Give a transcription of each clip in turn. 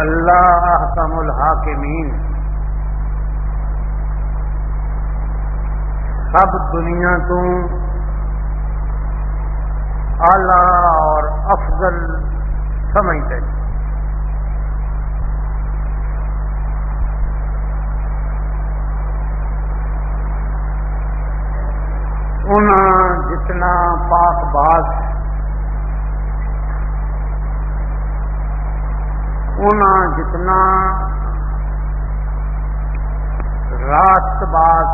اللہ احکم الحاکمین۔ سب دنیا تو آلہ اور افضل سمجھتے۔ ہیں جتنا پاک باز جتنا راست باز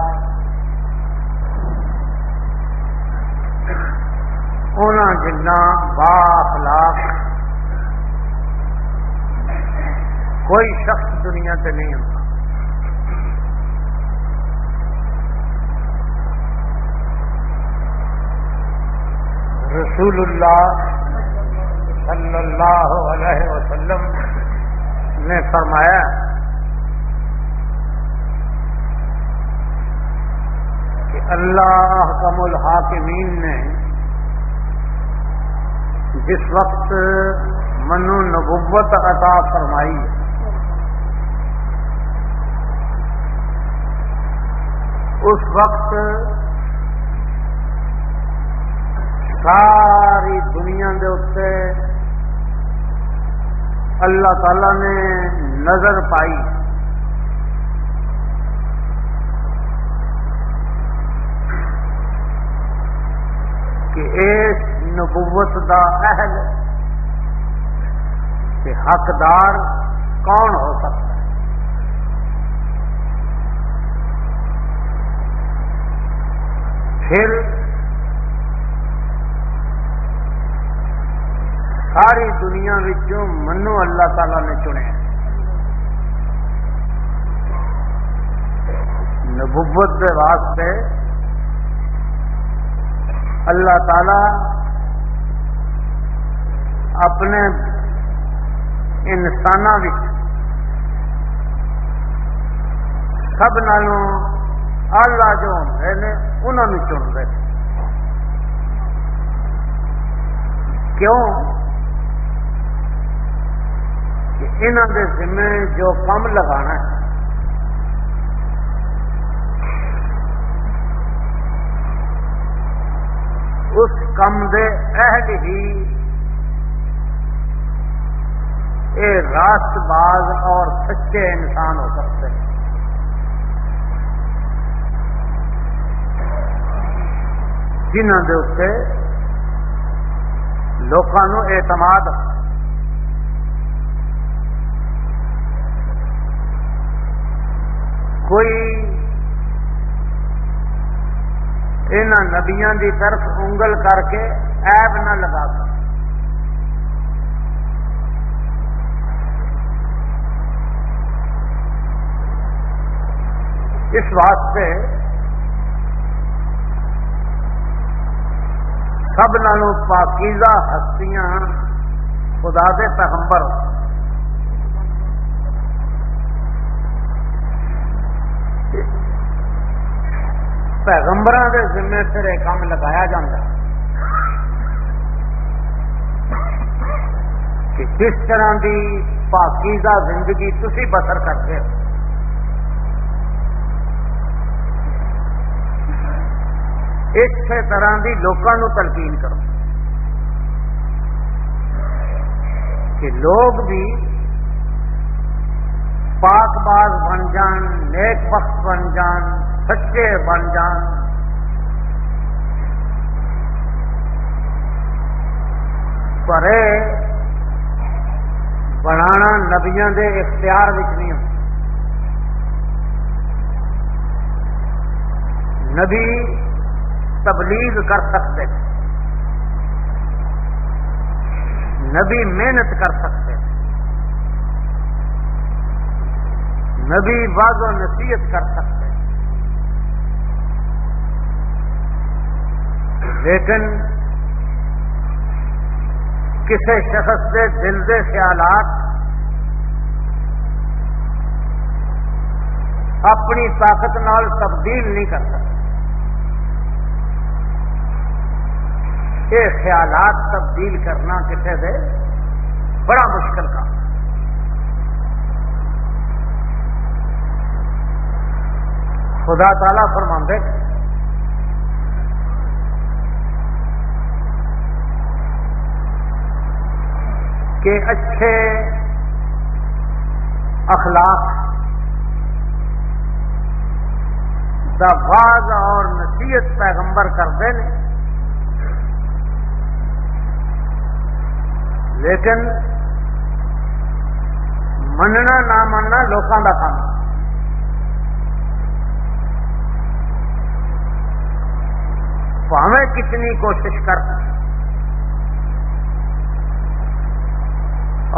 جنا با اخلاق کوئی شخص دنیا سے نہیں ہوتا۔ رسول اللہ صلی اللہ علیہ وسلم نے فرمایا، کہ اللہ کم الحاکمین نے جس وقت منو نبوت عطا فرمائی اس وقت ساری دنیا دے اتنے اللہ تعالی نے نظر پائی۔ کہ اس نبوت دا اہل، کہ حقدار کون ہو سکتا ہے؟ پھر ساری دنیا منو اللہ تعالی نے چنے نبوت کے واسطے اللہ تعالی اپنے انسان سب نالوں آلہ جو ہوں نے انہوں چن رہے کیوں کہ انہوں کے ذمے جو کم لگانا ہے۔ اس کم دے اہل ہی یہ راست باز اور سچے انسان ہو سکتے ہیں۔ جنہوں کے اتنے لوگوں اعتماد کوئی ان نبیا کی طرف انگل کر کے ایب نہ لگا اس واسطے سب نالوں پاکیزہ ہستیاں خدا دے پیغمبر پیغمبر کے ذمے سر یہ کام لگایا جاتا کہ جس طرح کی پاکیزہ زندگی تھی بسر کرتے ہو۔ اسی طرح کی لوگوں تلقین کرو۔ کہ لوگ بھی پاک باز بن جان، نیک وقت بن جان سچے بن جان۔ پر بنا نبیا کے اختیار نہیں ہو نبی تبلیغ کر سکتے نبی محنت کر سکتے نبی واض و نصیحت کر سکتے لیکن کسی شخص کے دل کے خیالات اپنی طاقت نال تبدیل نہیں کر سکتے۔ یہ خیالات تبدیل کرنا کسی دے بڑا مشکل کام۔ خدا تعالی فرما کہ اچھے اخلاق دا اور نصیحت پیغمبر کرتے ہیں۔ لیکن مننا نہ مننا لوگوں کا کام۔ پاویں کتنی کوشش کر۔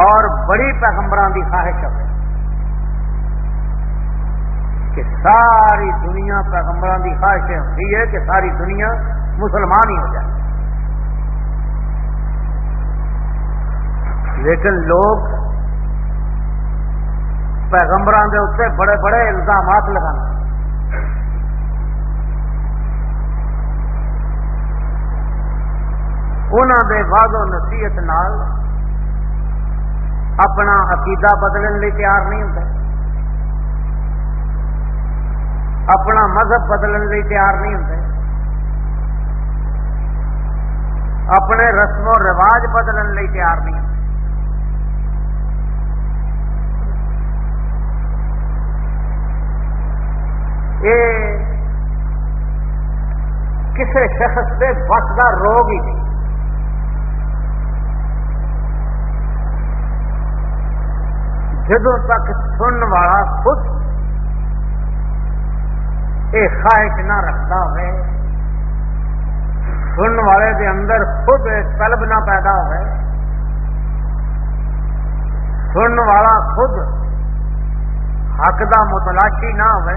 اور بڑی پیغمبران کی خواہش ہے کہ ساری دنیا پیغمبران کی خواہش ہوتی ہے کہ ساری دنیا مسلمان ہی ہو جائے۔ لیکن لوگ پیغمبران کے اتنے بڑے بڑے الزامات لگا انہوں دے واض و نصیحت نال اپنا عقیدہ بدلنے لی تیار نہیں ہوتے اپنا مذہب بدلنے لی تیار نہیں ہوتے اپنے رسم و رواج بدلنے لی تیار نہیں ہوتے یہ کسی شخص کے بس کا روگ ہی نہیں۔ جدو تک سننے والا خود یہ خواہش نہ رکھتا ہوئے سننے والے دے اندر خود طلب نہ پیدا ہوئے سننے والا خود حق دا متلاشی نہ ہوئے،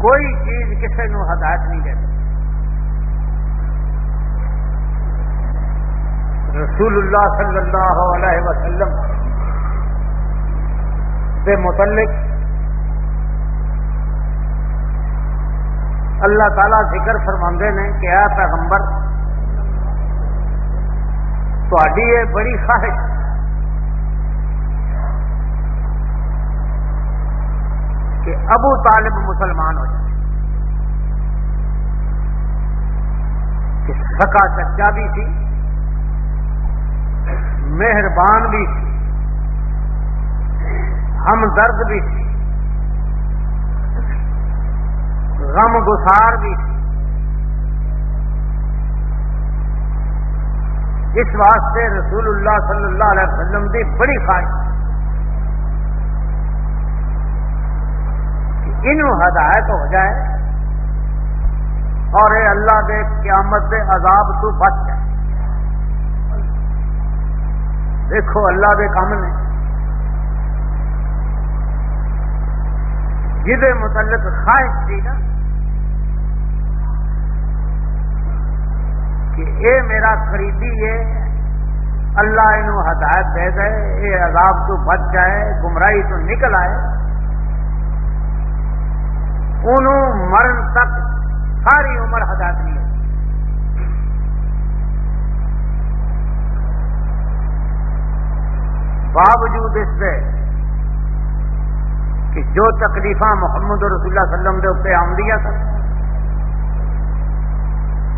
کوئی چیز کسی نو ہدایت نہیں دیتی رسول اللہ صلی اللہ علیہ وسلم سے متعلق اللہ تعالی ذکر فرماندے نے کہ اے پیغمبر تھی یہ بڑی خواہش کہ ابو طالب مسلمان ہو جائے، کہ سکا چچا بھی تھی مہربان بھی تھی ہم درد بھی غم گسار بھی۔ اس واسطے رسول اللہ صلی اللہ علیہ وسلم کی بڑی خواہش۔ انہوں ہدایت ہو جائے اور اے اللہ دے قیامت دے عذاب تو بچ جائے۔ دیکھو اللہ دے کام نے۔ جہد متعلق خواہش تھی نا کہ اے میرا خریدی ہے اللہ انہوں ہدایت دے دے یہ عذاب تو بچ جائے، گمراہی تو نکل آئے۔ انہوں مرن تک ساری عمر ہدایت نہیں ہے باوجود اس سے کہ جو تکلیف محمد رسول اللہ علیہ وسلم کے اتنے آمدیا سن،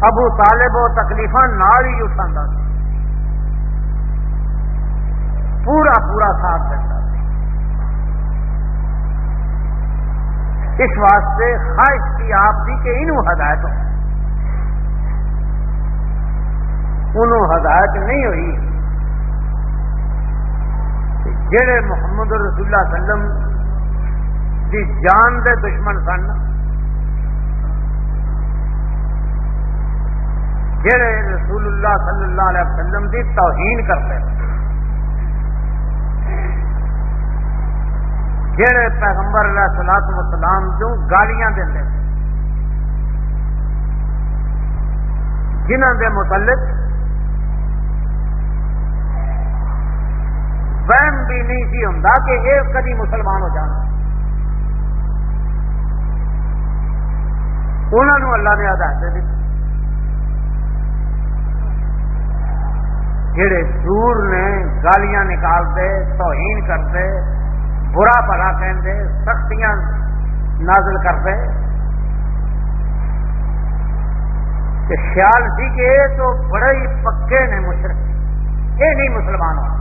ابو طالب وہ تکلیف نال ہی اٹھا پورا پورا ساتھ دیتا اس واسطے خواہش کی آپ کی کہ انہوں ہدایت ہو۔ انہوں ہدایت نہیں ہوئی۔ جہے محمد رسول اللہ وسلم کی جان دے دشمن سن جہے رسول اللہ صلی اللہ علیہ وسلم کی توہین کرتے جہے پیغمبر علیہ سلاط وسلام جو گالیاں دیں جنہ دے متعلق وہم بھی نہیں جی سی ہوں کہ یہ کدی مسلمان ہو جان انہوں اللہ نے ہدایت دی۔ جڑے دور نے گالیاں نکالتے، توہین کرتے، برا بھلا کہتے سختیاں نازل کرتے۔ خیال سی کہ یہ تو بڑے ہی پکے نے مشرق۔ یہ نہیں مسلمان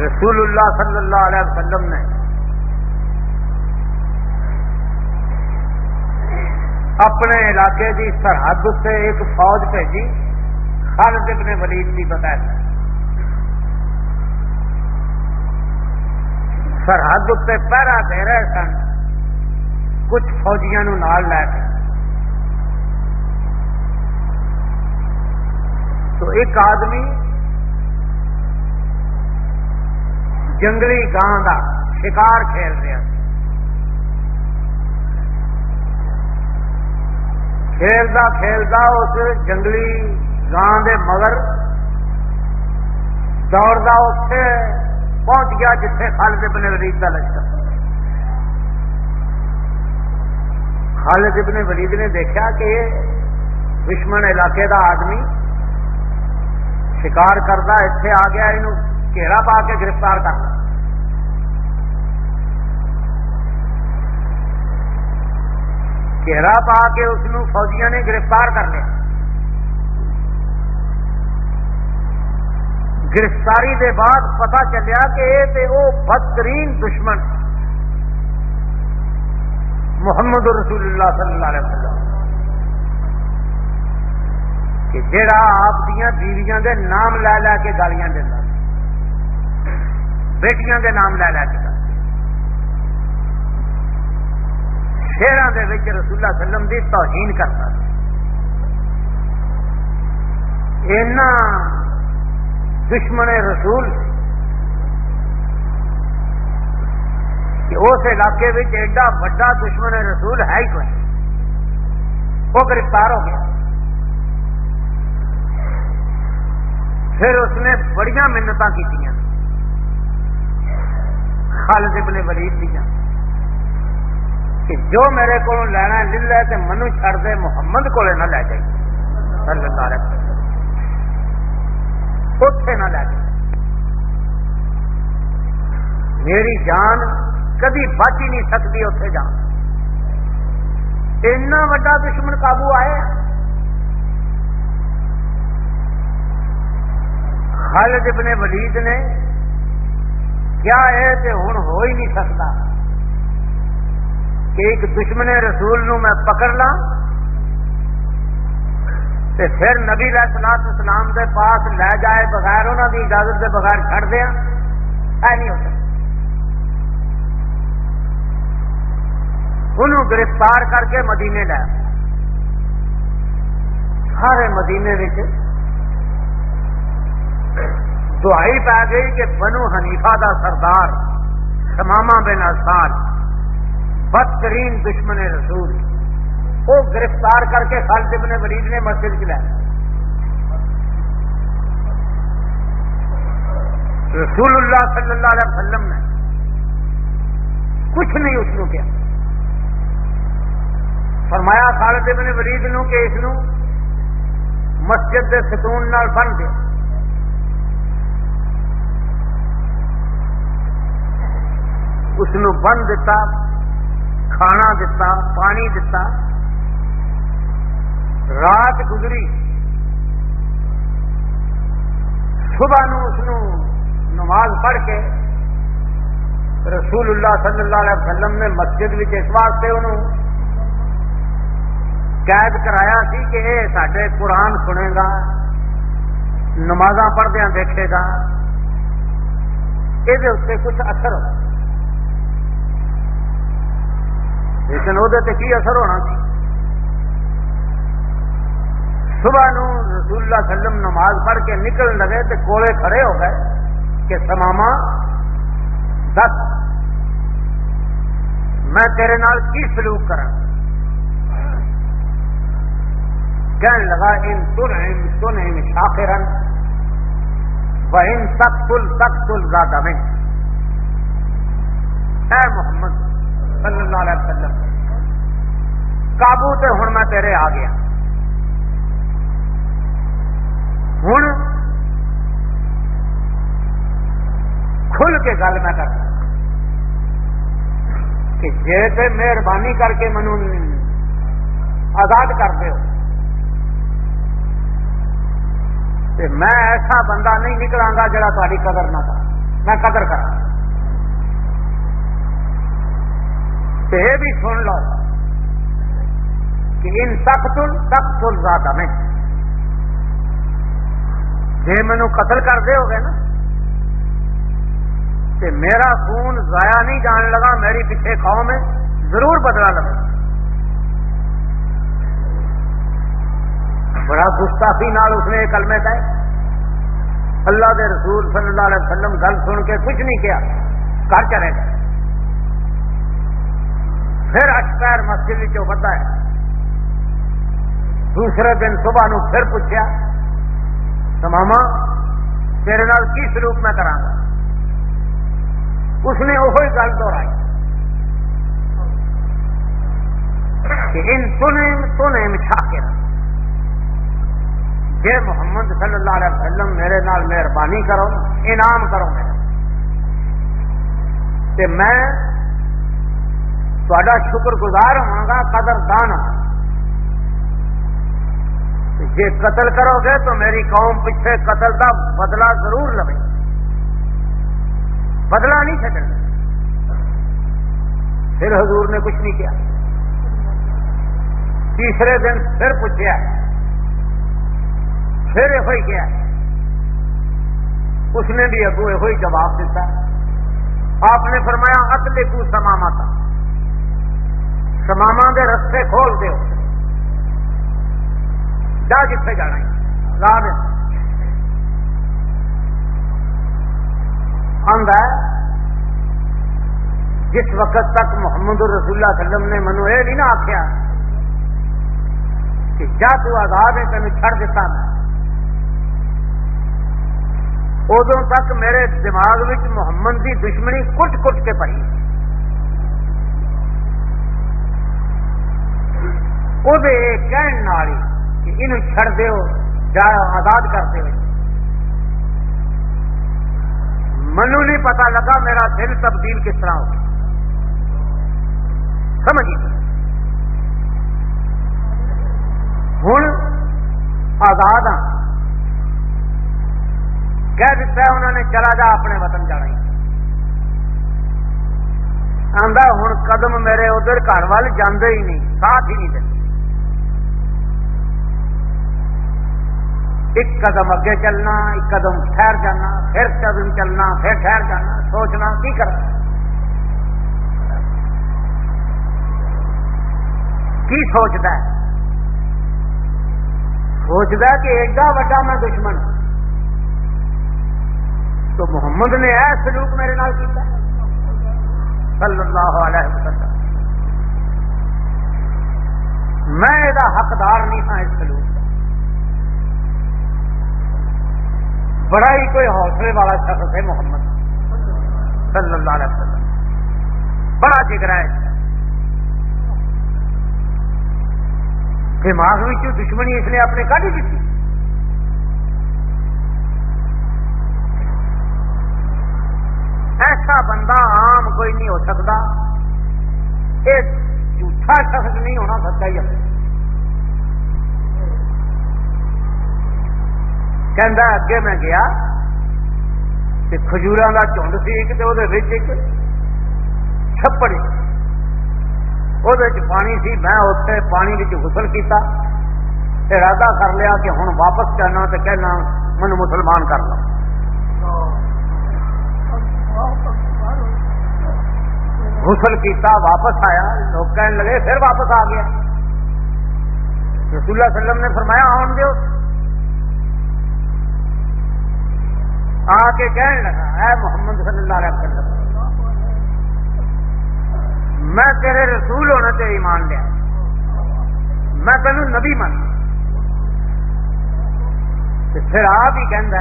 رسول اللہ صلی اللہ علیہ وسلم نے اپنے علاقے کی سرحد سے ایک فوج بھیجی، خالد ابن ولید کی بتایا سرحد اتنے پہرا دے رہے سن، کچھ فوجیاں نال لے کے۔ تو ایک آدمی جنگلی گان کا شکار کھیل رہا کھیلتا کھیلتا اس جنگلی گان دے مگر دوڑتا اتے پہنچ گیا جتنے خالد ابن ولید کا لشکر۔ خالد ابن ولید نے دیکھا کہ دشمن علاقے دا آدمی شکار کرتا اتنے آ گیا یہ گھیرا پا کے گرفتار کر گھیرا پا کے اس فوجیاں نے گرفتار کر لیا۔ گرفتاری دے بعد پتا چلیا کہ یہ بدترین دشمن۔ محمد رسول اللہ صلی اللہ علیہ وسلم۔ کہ جڑا آپ دیا بیویاں دے نام لے لے کے گالیاں دینا۔ بیٹیاں دے نام لے لے کے شہروں کے رسول اللہ وسلم کی توہین کرتا اینا دشمن رسول کہ اس علاقے ایڈا وا دشمن رسول ہے ہی کوئی؟ وہ گرفتار ہو گیا۔ پھر اس نے بڑی منت کی خالد ابن ولید دیا کہ جو میرے کو لینا لے لے تو منو چڑ دے، محمد کو نہ لے جائے۔ صلی اللہ علیہ وسلم۔ اتے نہ لے جائے۔ میری جان کدی بچ ہی نہیں سکتی اتے جان۔ اینا وا دشمن قابو آئے۔ خالد ابن ولید نے کیا ہے کہ ہوں ہو ہی نہیں سکتا؟ کہ ایک دشمن رسول نو میں پکڑ لا پھر نبی سلاط اسلام کے پاس لے جائے بغیر انہوں کی اجازت کے بغیر چڑ دیا اے نہیں ہو سکتا۔ انہوں گرفتار کر کے مدینے لے سارے مدینے دہائی پی گئی کہ بنو حنیفہ دا سردار شماما بن آسان بدترین دشمن رسول۔ وہ گرفتار کر کے خالد ابن ولید نے مسجد چلایا رسول اللہ صلی اللہ علیہ وسلم نے کچھ نہیں اس کیا۔ فرمایا خالد ابن ولید نو کہ اس مسجد کے ستون بن دیا اس بن دتا کھانا دتا پانی دتا رات گزری صبح نو اس نماز پڑھ کے رسول اللہ صلی اللہ علیہ وسلم نے مسجد اس واسطے انہوں قید کرایا سی کہ یہ سڈے قرآن سنے گا نماز پڑھدیا دیکھے گا یہ کچھ اثر ہو لیکن وہ کی اثر ہونا سی؟ صبح نو رسول اللہ سلم نماز پڑھ کے نکل لگے تو کولے کھڑے ہو گئے کہ سماما دس۔ میں تیرے نال کی سلوک کرا کہنے لگا، ان تن تن شاخرن و ان تک تل تک تل زیادہ میں اے محمد صلی اللہ علیہ وسلم۔ قابو تے ہوں میں تیرے آ گیا۔ ہوں کھل کے گل میں کر۔ کہ جے تے مہربانی کر کے منو آزاد کر دے تے میں ایسا بندہ نہیں نکلا گا جڑا تاری قدر نہ کر میں قدر کرا یہ بھی سن لو کہ ان تخت تخت زیادہ میں۔ جی مینو قتل کر دے ہو گے نا؟ کہ میرا خون ضائع نہیں جان لگا، میری پیچھے قوم ہے، ضرور بدلا لگا بڑا گستاخی نال اس نے کلمے دے اللہ دے رسول صلی اللہ علیہ وسلم گل سن کے کچھ نہیں کیا، گھر چلے گا پھر اچپیر مسجد چو بڑھتا ہے؟ دوسرے دن صبح نو پھر پوچھا تو ماما تیرے نال کی سلوک میں کرا اس نے وہی گل دوہرائی کہ ان تنیم تنیم شاکر، جے محمد صلی اللہ علیہ وسلم میرے نال مہربانی کرو، انعام کرو میرا تے میں تا شکر گزار ہوا گا قدر دان۔ جی قتل کرو گے تو میری قوم پیچھے قتل کا بدلہ ضرور لو بدلہ نہیں چکنا پھر حضور نے کچھ نہیں کیا۔ تیسرے دن پھر پوچھا پھر یہ کیا۔ اس نے بھی اگو یہ جواب دیتا۔ آپ نے فرمایا اتلے کو سماما تھا سماما دے رستے کھول دو جا جتنے جانا ہے۔ جس وقت تک محمد رسول اللہ علیہ وسلم نے منو یہ نہیں نہ آخیا کہ جا تو آزاد ہے تین چھڑ دیتا میں۔ ادو تک میرے دماغ محمد کی دشمنی کٹ کٹ کے پڑی وہ کہ یہ چھڑ دیو آزاد کرتے ہوئے منو نہیں پتا لگا میرا دل تبدیل کس طرح ہو سمجھ ہوں آزاد ہاں کہہ دیتا انہوں نے چلا جا اپنے وطن جانا آدھا ہوں قدم میرے ادھر گھر وال جانے ہی نہیں ساتھ ہی نہیں دے ایک قدم اگے چلنا، ایک قدم ٹھہر جانا، پھر قدم چلنا، پھر ٹھہر جانا، سوچنا کی کرنا؟ کی سوچتا ہے؟ سوچتا کہ ایڈا وڈا میں دشمن۔ تو محمد نے اے سلوک میرے نال کیتا صلی اللہ علیہ وسلم۔ میں یہ حقدار نہیں تھا اس سلوک بڑا ہی کوئی حوصلے والا شخص ہے محمد صلی اللہ علیہ وسلم۔ بڑا جگرا ہے دماغ میں کیوں دشمنی اس نے اپنے کاٹی کی تھی۔ ایسا بندہ عام کوئی نہیں ہو سکتا۔ یہ جھوٹا شخص نہیں ہونا سکتا ہی اگے میں گیا کھجور کا چنڈ سی ایک ایک چھپڑ وہ پانی سی میں اتنے پانی غسل کیتا ارادہ کر لیا کہ ہوں واپس جانا تو کہنا من مسلمان کر لو غسل کیتا واپس آیا لوگ کہنے لگے پھر واپس آ گیا رسول اللہ علیہ وسلم نے فرمایا آن دو آ کے کہنے لگا، اے محمد صلی اللہ علیہ وسلم، میں تیرے رسول ہونے سے ایمان لیا میں تینوں نبی من پھر آپ ہی کہہ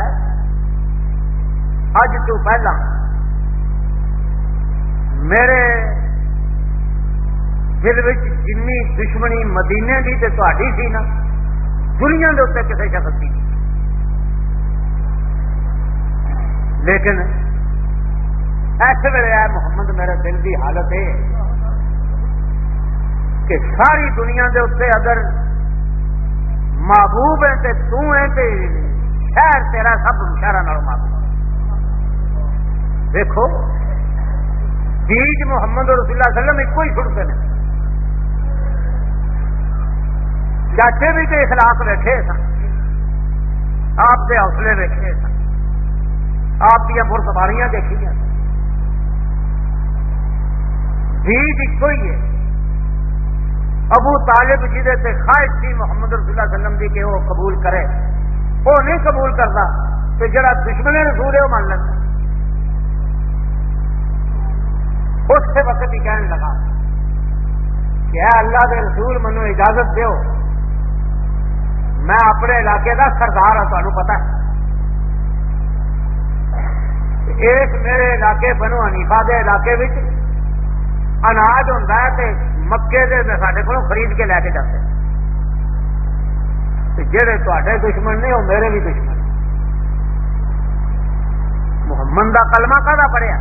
اج تو پہلا میرے دل جنی دشمنی مدینے کی تو تھی سی نا، دنیا کے اتنے کسی شخص کی لیکن ایسے ویلے محمد، میرے دل کی حالت ہے کہ ساری دنیا دے اتنے اگر محبوب ہے تے تو ہے تے شہر تیرا سب شہر محبوب دیکھو بیج محمد رسول اللہ علیہ وسلم ایک ہی چھڑتے ہیں۔ چاچے بھی تو اخلاق بیٹھے سن، آپ کے حوصلے ویکھے سن۔ آپ دیا برسواریاں دیکھیے بیج جی، ایک ہی ہے۔ ابو طالب جی سے خواہش تھی محمد رسول اللہ وسلم کی کہ وہ قبول کرے۔ وہ نہیں قبول کرتا، تو جڑا دشمن رسول ہے، وہ مان لیتا۔ اس سے وقت ہی کہنے لگا کہ اے اللہ کے رسول منو اجازت دیو۔ میں اپنے علاقے کا سردار ہوں تمہیں پتا اس میرے علاقے بنو حنیفا کے علاقے اناج ہوں مکے دے سارے کو خرید کے لے کے جاتے جہے تے دشمن نے وہ میرے بھی دشمن محمد کا کلمہ کدا پڑھیا؟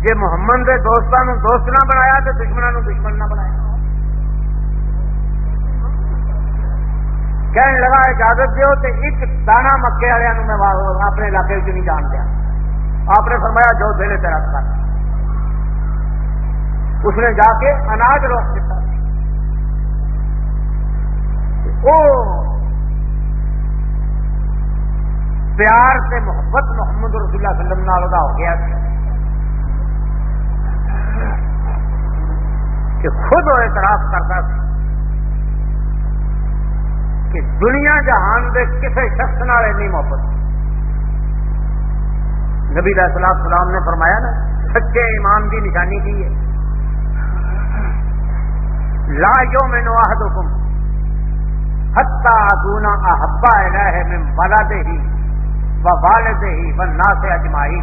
جی محمد کے دوستوں دوست نہ بنایا تو دشمنوں دشمن نہ بنایا۔ کہنے لگا، اجازت دیو تو ایک دانا مکے والوں میں اپنے علاقے چ نہیں جان دیا۔ آپ نے فرمایا، جو دل تیرا کر اس نے جا کے اناج روک دیتا۔ وہ پیار سے محبت محمد رسول اللہ صلی اللہ علیہ وسلم ہو گیا تھا۔ کہ خود وہ اعتراف کرتا تھا۔ کہ دنیا جہان دے کسی شخص نال نہیں محبت۔ نبی علیہ السلام سلام نے فرمایا نا، سچے ایمان کی نشانی کی ہے۔ لا یو میں نو حکم حتا دونا احبا الہ من ولد ہی و والد ہی و نا سے اجمائی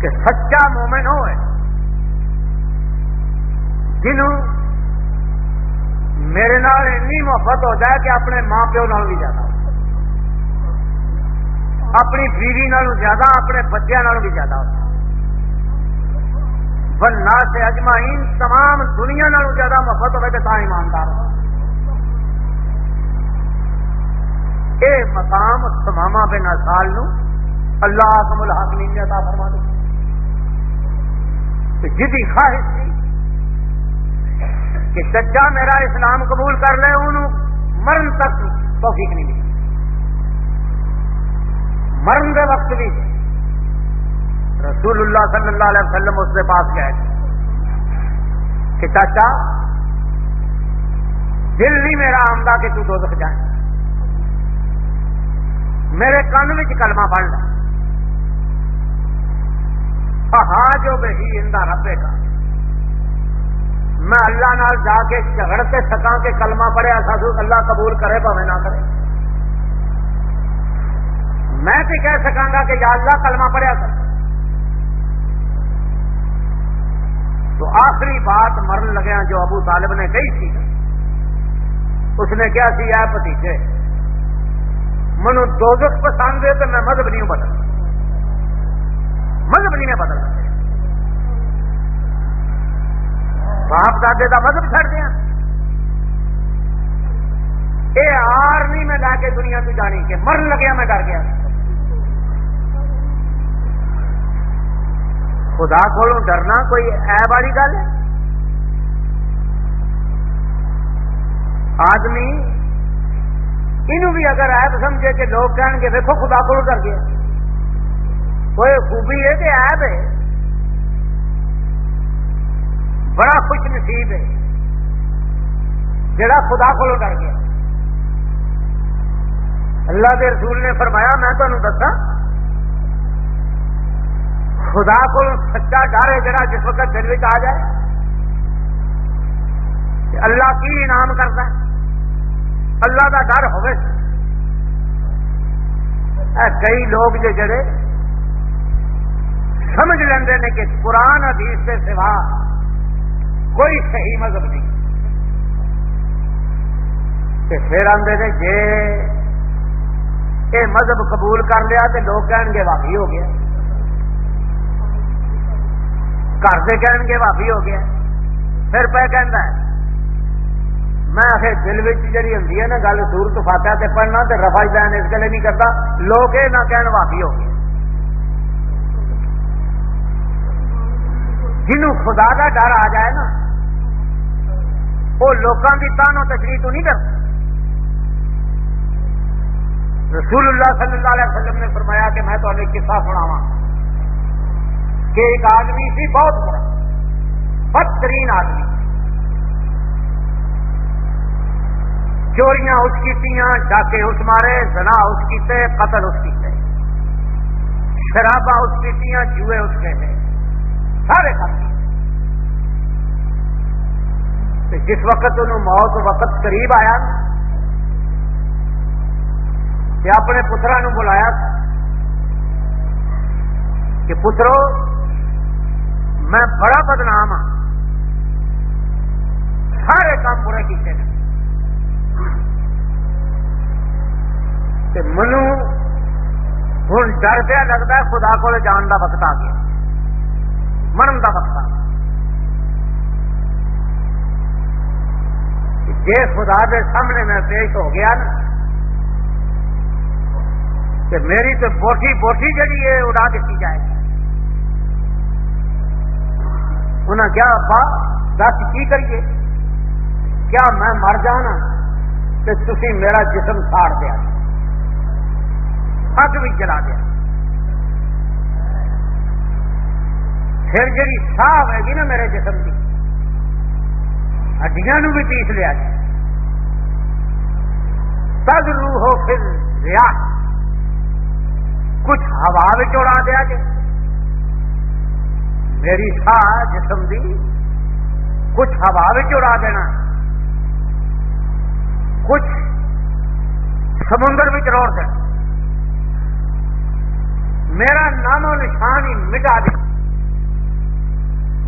کہ سچا مومن ہو جنہوں میرے نال ای محبت ہو جائے کہ اپنے ماں پیو نال بھی زیادہ اپنی بیوی نالوں زیادہ، اپنے بچوں نال بھی زیادہ ہوتا بننا سے اجمائین تمام دنیا نالوں زیادہ محبت ہوئے تو ایماندار اے مقام تماما بن سال نو اللہ آکم الحاکمین نے عطا فرما دی جدی خواہش تھی کہ چچا میرا اسلام قبول کر لے انہوں مرن تک توفیق نہیں ملی۔ مرن دے وقت بھی رسول اللہ صلی اللہ علیہ وسلم اس کے پاس گئے۔ کہ چاچا، دل نہیں میرا آمدہ کہ تو دو جائے۔ میرے کن میں کلمہ پڑھ لے۔ جو بہی اندہ ربے کا۔ میں اللہ نال جا کے جھگڑ کے سکا کے کلمہ پڑھے، ایسا اللہ قبول کرے پہ نہ کرے۔ میں بھی کہہ سکا گا کہ یا اللہ کلمہ پڑھیا کر۔ تو آخری بات مرن لگیا جو ابو طالب نے کہی تھی۔ اس نے کیا سی ہے پتیجے منو دوزخ پسند ہے تو میں مذہب نہیں بدل مذہب نہیں میں باپ دادے کا مذہب چڑھ دیا یہ آر نہیں میں لا کے دنیا تو جانی کہ مرن لگیا میں ڈر گیا۔ خدا کو ڈرنا کوئی ایب والی گل ہے؟ آدمی انہوں بھی اگر ایب سمجھے کہ لوگ کہیں گے دیکھو خدا کو ڈر گیا۔ کوئی خوبی ہے کہ ایب ہے؟ بڑا خوش نصیب ہے۔ جڑا خدا کو ڈر گیا۔ اللہ کے رسول نے فرمایا، میں تمہیں دسا خدا کو سچا ڈر ہے جڑا جس وقت دل آ جائے۔ اللہ کی انعام کرتا ہے۔ اللہ کا ڈر ہوئے کئی لوگ جو جڑے، سمجھ لیندے نے کہ قرآن حدیث سے سوا کوئی صحیح مذہب نہیں۔ پھر آدھے نے جے یہ مذہب قبول کر لیا تو لوگ کہن گے واقعی ہو گیا۔ گھر سے کہن گے واقعی ہو گیا۔ پھر پہ کہہ میں آخر دل جی ہوں نا گل دور تو فاتحہ تے پڑھنا تو رفا دین اس گلے نہیں کرتا، لوگ یہ نہ کہن واقعی ہو گیا۔ جنوں خدا کا ڈر آ جائے نا وہ لوگوں کی تانو تشریح تو نہیں کرتا رسول اللہ صلی اللہ علیہ وسلم نے فرمایا کہ میں تمہیں قصہ سناوا کہ ایک آدمی سی بہت برا بدترین آدمی۔ چوریاں اس کی ڈاکے اس مارے، زنا اس کیتے قتل اس کیتے شرابا اس کی جوئے اس کے ہیں۔ سارے کام جس وقت انہوں موت وقت قریب آیا، کہ اپنے پترا نو بلایا، کہ پترو، میں بڑا بدنام ہاں۔ سارے کام پورے کیتے ہیں۔ منو ہوں ڈر پیا لگتا ہے خدا کو جان کا وقت آ گیا۔ مرن کا وقت آ گیا۔ جی خدا کے سامنے میں پیش ہو گیا نا، کہ میری تو بوٹھی بوٹھی جڑی ہے، اڑا دیتی جائے گی۔ انہیں کیا ابا، دس کی کریے؟ کیا میں مر جانا تو تھی میرا جسم ساڑ دیا؟ اگ بھی جلا دیا۔ پھر جی ساہ ہے گی نا میرے جسم کی، ہڈیاں بھی پیس لیا جی تد روح ہو پھر ریا کچھ ہوا بھی اڑا دیا جی میری ساہ جسم دی کچھ ہوا بھی اڑا دینا۔ کچھ سمندر بھی روڑ دینا۔ میرا نام و نشان ہی مٹا دے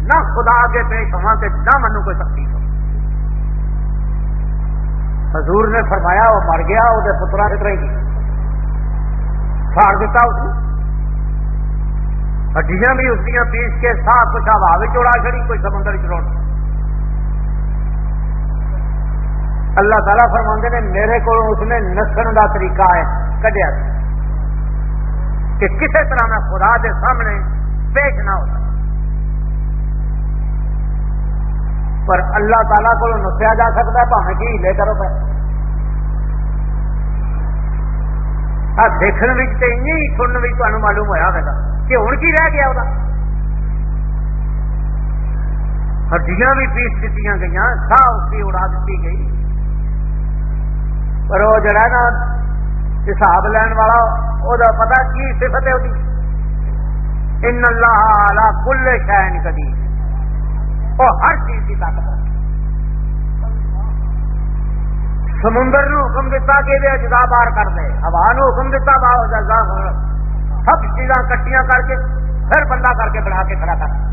نہ خدا کے پیش ہوا کہ نہ منو کوئی تکلیف۔ ہو حضور نے فرمایا وہ مر گیا، وہ پترا کترے گی ساڑ دیتا اس نے۔ ہڈیاں بھی اس دیا پیس کے ساتھ، کچھ ہوا چوڑا چڑی کوئی سمندر چروڑ اللہ تعالیٰ فرما نے، میرے کو اس نے نسن کا طریقہ ہے، کڈیا۔ کہ کسی طرح میں خدا کے سامنے پیش نہ ہو پر اللہ تعالیٰ کو نسیا جا سکتا ہے پہ کی لے کرو پہ دیکھنے تو سننے بھی تمہیں معلوم ہوا ہوگا کہ ہوں کی رہ گیا وہ ہڈیاں بھی پیس دیتی گئی سا اس کی اڑا دیتی گئی۔ پر وہ جڑا نا، حساب لین والا وہ پتا کی صفت ہے وہ ان اللہ کل شہن کدی وہ ہر چیز کی طاقت سمندر نو حکم دتا کہ یہ جگہ باہر کر دے، ہوا نو حکم دتا جگہ سب چیزاں کٹیاں کر کے، پھر بندہ کر کے بنا کے کھڑا کر۔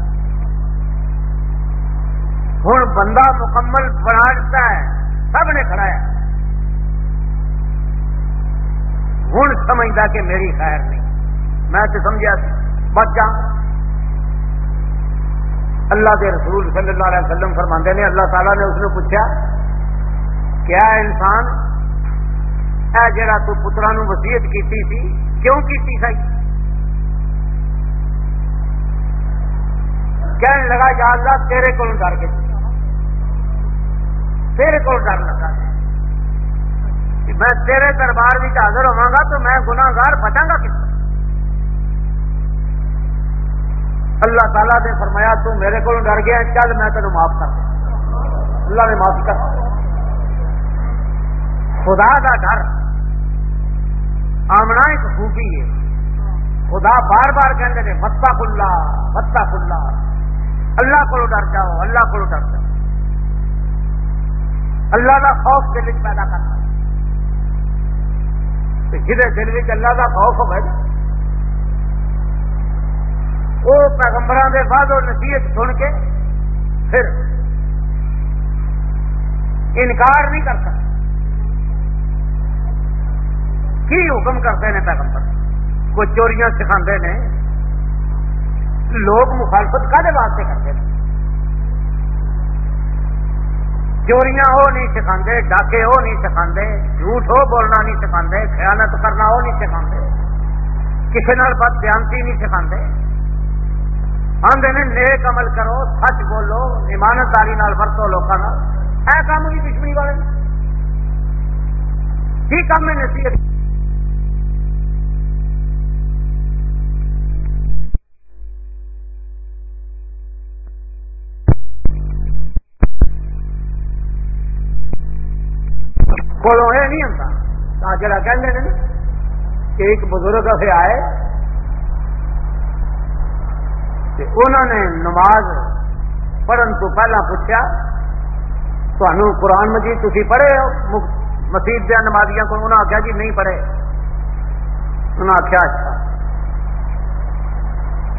ہوں بندہ مکمل بنا دیتا ہے، سب نے کھڑا ہے۔ ہوں سمجھتا کہ میری خیر نہیں۔ میں تو سمجھا بچ جا۔ اللہ کے رسول صلی اللہ علیہ وسلم فرماندے نے، اللہ تعالیٰ نے اس نے پوچھا، کیا انسان اے جڑا تو پترا نو وسیعت کیتی سی، کیوں کیتی سی؟ کہنے لگا، یا اللہ تیرے کو ڈر کے تیرے کو ڈر لگا۔ میں تیرے دربار بھی حاضر ہوا گا تو میں گناگار بچا گا کس اللہ تعالیٰ نے فرمایا، تو میرے کو ڈر گیا، چل میں تینوں معاف کر دیا۔ اللہ نے معافی کر خدا کا ڈر۔ آمنا ایک خوبی ہے۔ خدا بار بار کہتے ہیں متا کلا متا کلا اللہ کو ڈر جاؤ، اللہ کو ڈر جاؤ۔ اللہ کا خوف دل پیدا کرتا جہد دل میں اللہ کا خوف ہو وہ پیغمبر کے بعد وہ نصیحت سن کے پھر انکار نہیں کر سکتا کی حکم کرتے ہیں پیغمبر؟ کوئی چوریاں سکھاتے ہیں لوگ مخالفت کالے واسطے کرتے ہیں؟ چوریاں وہ نہیں سکھاتے ڈاکے وہ نہیں سکھاتے جھوٹ وہ بولنا نہیں سکھاتے خیالت کرنا وہ نہیں سکھاتے کسی نال بد دیانتی نہیں سکھاتے آدھے نے نیک عمل کرو، سچ بولو، ایمانداری ورتو لوگوں اے کام بھی دشمنی والے۔ کی کام ہے نصیحت؟ کو یہ نہیں ہوتا جڑا کہ ایک بزرگ سے آئے انہوں نے نماز پڑھن تو پہلا پوچھا تمہوں قرآن مجید تھی پڑھے ہو؟ مسیح دیا نمازیاں کو انہوں نے آخیا جی نہیں پڑھے. انہوں نے آخیا اچھا.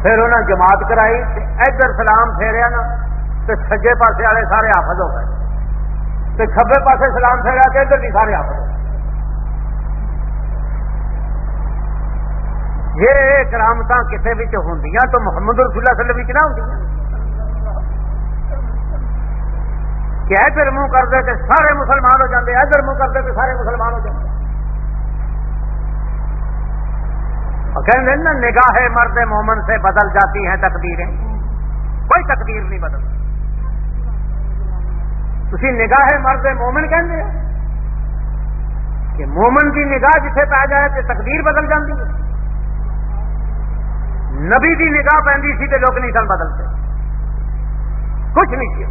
پھر انہیں جماعت کرائی ادھر سلام پھیریا نا تو سجے پاسے والے سارے آفد ہو گئے تو کبے پاسے سلام پھیرا کہ ادھر بھی سارے آفد ہو گئے۔ یہ کرامت کسی بھی ہوں تو محمد رسول اللہ وسلم نہ ہوں کہ ادھر منہ کرتے تو سارے مسلمان ہو جاتے ادھر منہ کرتے تو سارے مسلمان ہو جاتے کہیں نا نگاہ مرد مومن سے بدل جاتی ہیں تقدیریں۔ کوئی تقدیر نہیں بدل تھی نگاہ مرد مومن کہیں کہ مومن کی نگاہ جتنے پہ جائے تو تقدیر بدل جاتی ہے۔ نبی کی نگاہ پہ سی تو لوگ نہیں سن بدلتے۔ کچھ نہیں کیا۔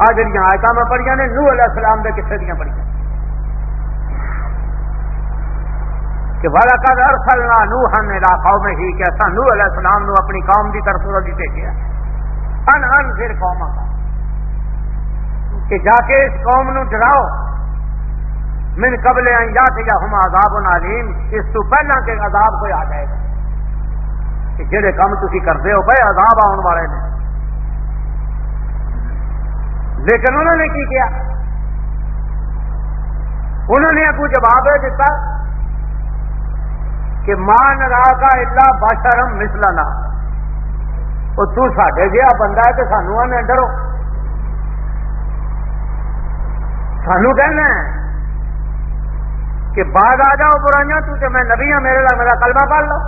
آ جڑی آیت میں پڑھیا نے، نوح علیہ السلام کے کسے دیا پڑھیا کہ والا کا ارسلنا نوحن الى قوم ہی کہ ایسا نوح علیہ السلام نو اپنی قوم کی طرف رضی بھیجیا ان ان پھر قوم کا کہ جا کے اس قوم نو ڈراؤ من قبل یا یا ہم عذاب علیم، اس تو پہلا کہ عذاب کوئی آ جائے گا۔ کہ جہے کام تھی کرتے ہو، بھائی عذاب آن والے نے۔ لیکن انہوں نے کی کیا؟ انہوں نے اگو جواب دیتا کہ ماں نرا کا الا باشرم مسلنا وہ تو ساڈے جہا بندہ ہے تو سانو آنے ڈرو۔ سانو کہنا ہے۔ کہ بعد آ جاؤ برائیاں تو کہ میں نبی ہوں میرے میرا کلمہ پڑھ لو۔